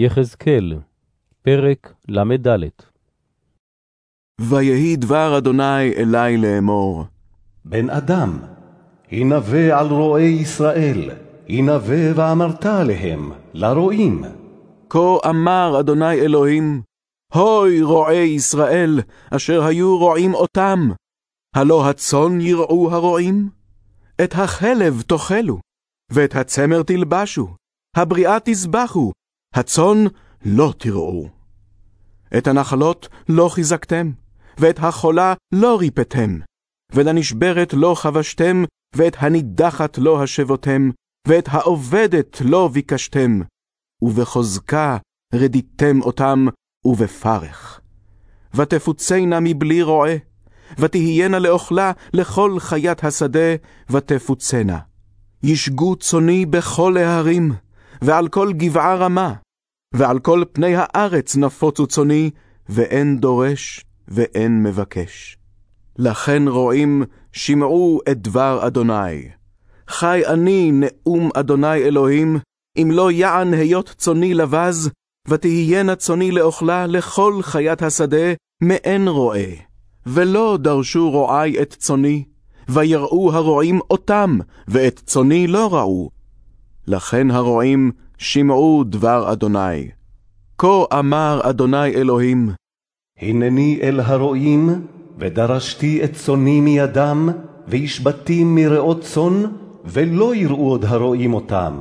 יחזקאל, פרק ל"ד ויהי דבר אדוני אלי לאמור. בן אדם, הנבא על רועי ישראל, הנבא ואמרת עליהם, לרועים. כה אמר אדוני אלוהים, הוי רועי ישראל, אשר היו רועים אותם. הלא הצאן יראו הרועים? את החלב תאכלו, ואת הצמר תלבשו, הבריאה תזבחו, הצאן לא תראו. את הנחלות לא חיזקתם, ואת החולה לא ריפאתם, ולנשברת לא חבשתם, ואת הנידחת לא השבותם, ואת העובדת לא ביקשתם, ובחוזקה רדיתם אותם, ובפרך. ותפוצנה מבלי רועה, ותהיינה לאוכלה לכל חיית השדה, ותפוצנה. ישגו צוני בכל ההרים, ועל כל גבעה רמה, ועל כל פני הארץ נפוצו צוני, ואין דורש ואין מבקש. לכן רואים, שמעו את דבר אדוני. חי אני נאום אדוני אלוהים, אם לא יען היות צוני לבז, ותהיינה צוני לאוכלה לכל חיית השדה, מאין רועה. ולא דרשו רועי את צוני, ויראו הרועים אותם, ואת צוני לא ראו. לכן הרועים שמעו דבר אדוני. כה אמר אדוני אלוהים, הנני אל הרועים, ודרשתי את צוני מידם, והשבתי מרעות צאן, ולא יראו עוד הרועים אותם.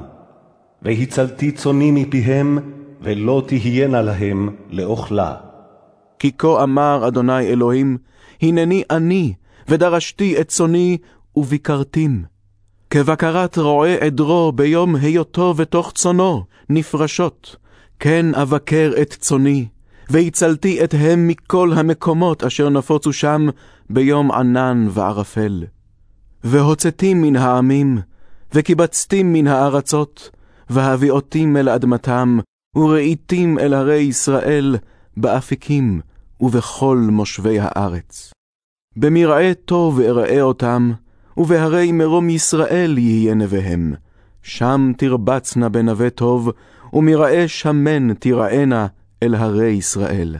והצלתי צוני מפיהם, ולא תהיינה להם לאוכלה. כי כה אמר אדוני אלוהים, הנני אני, ודרשתי את צוני, וביקרתים. כבקרת רועה עדרו ביום היותו בתוך צונו, נפרשות, כן אבקר את צוני, והצלתי אתהם מכל המקומות אשר נפוצו שם ביום ענן וערפל. והוצאתים מן העמים, וקיבצתים מן הארצות, והביאותים אל אדמתם, וראיתים אל הרי ישראל, באפיקים ובכל מושבי הארץ. במרעה טוב אראה אותם, ובהרי מרום ישראל יהיה נביהם. שם תרבצנה בנווה טוב, ומרעה שמן תיראנה אל הרי ישראל.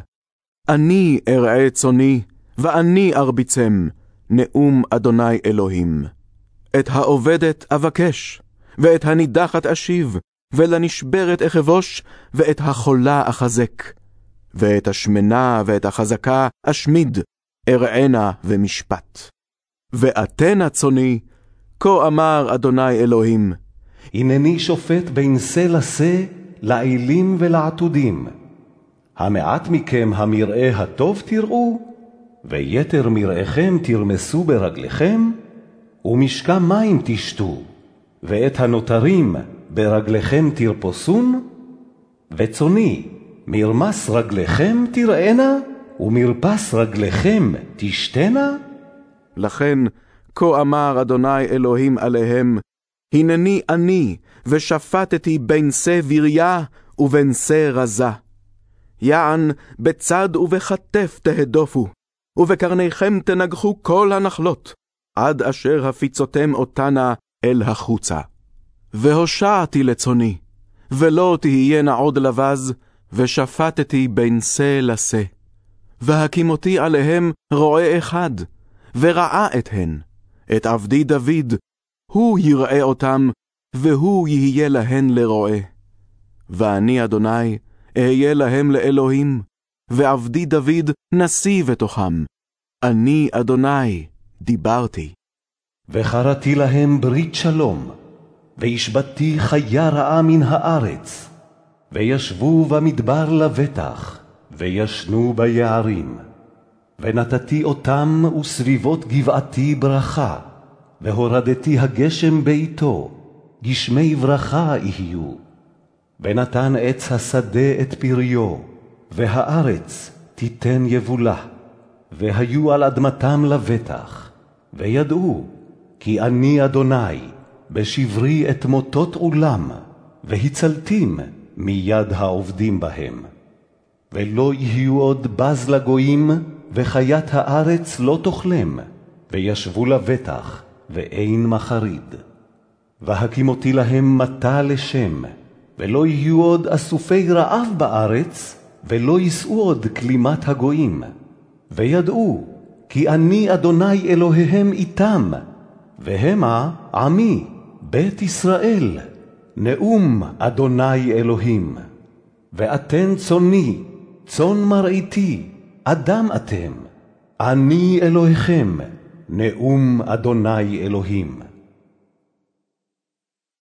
אני אראה צוני, ואני ארביצם, נאום אדוני אלוהים. את העובדת אבקש, ואת הנידחת אשיב, ולנשברת אחבוש, ואת החולה אחזק. ואת השמנה ואת החזקה אשמיד, אראנה ומשפט. ואתנה צוני, כה אמר אדוני אלוהים, הנני שופט בין שא לשא, לאלים ולעתודים. המעט מכם המרעה הטוב תראו, ויתר מרעכם תרמסו ברגליכם, ומשקע מים תשתו, ואת הנותרים ברגליכם תרפוסון, וצוני מרמס רגליכם תראנה, ומרפס רגליכם תשתנה? לכן, כה אמר אדוני אלוהים עליהם, הנני אני, ושפטתי בין שא בריה ובין שא רזה. יען בצד ובכתף תהדופו, ובקרניכם תנגחו כל הנחלות, עד אשר הפיצותם אותנה אל החוצה. והושעתי לצוני, ולא תהיינה עוד לבז, ושפטתי בין שא לשא. והקימותי עליהם רועה אחד, וראה אתהן, את עבדי דוד, הוא יראה אותם, והוא יהיה להן לרועה. ואני, אדוני, אהיה להם לאלוהים, ועבדי דוד נשיא בתוכם. אני, אדוני, דיברתי. וחרתי להם ברית שלום, והשבתי חיה רעה מן הארץ, וישבו במדבר לבטח, וישנו ביערים. ונתתי אותם וסביבות גבעתי ברכה, והורדתי הגשם בעתו, גשמי ברכה יהיו. ונתן עץ השדה את פריו, והארץ תיתן יבולה, והיו על אדמתם לבטח, וידעו כי אני אדוני, בשברי את מוטות עולם, והצלתים מיד העובדים בהם. ולא יהיו עוד בז לגויים, וחיית הארץ לא תאכלם, וישבו לבטח, ואין מחריד. והקימותי להם מטה לשם, ולא יהיו עוד אסופי רעב בארץ, ולא יישאו עוד כלימת הגויים. וידעו, כי אני אדוני אלוהיהם איתם, והמה עמי, בית ישראל, נאום אדוני אלוהים. ואתן צוני, צאן מרעיתי, אדם אתם, אני אלוהיכם, נאום אדוני אלוהים.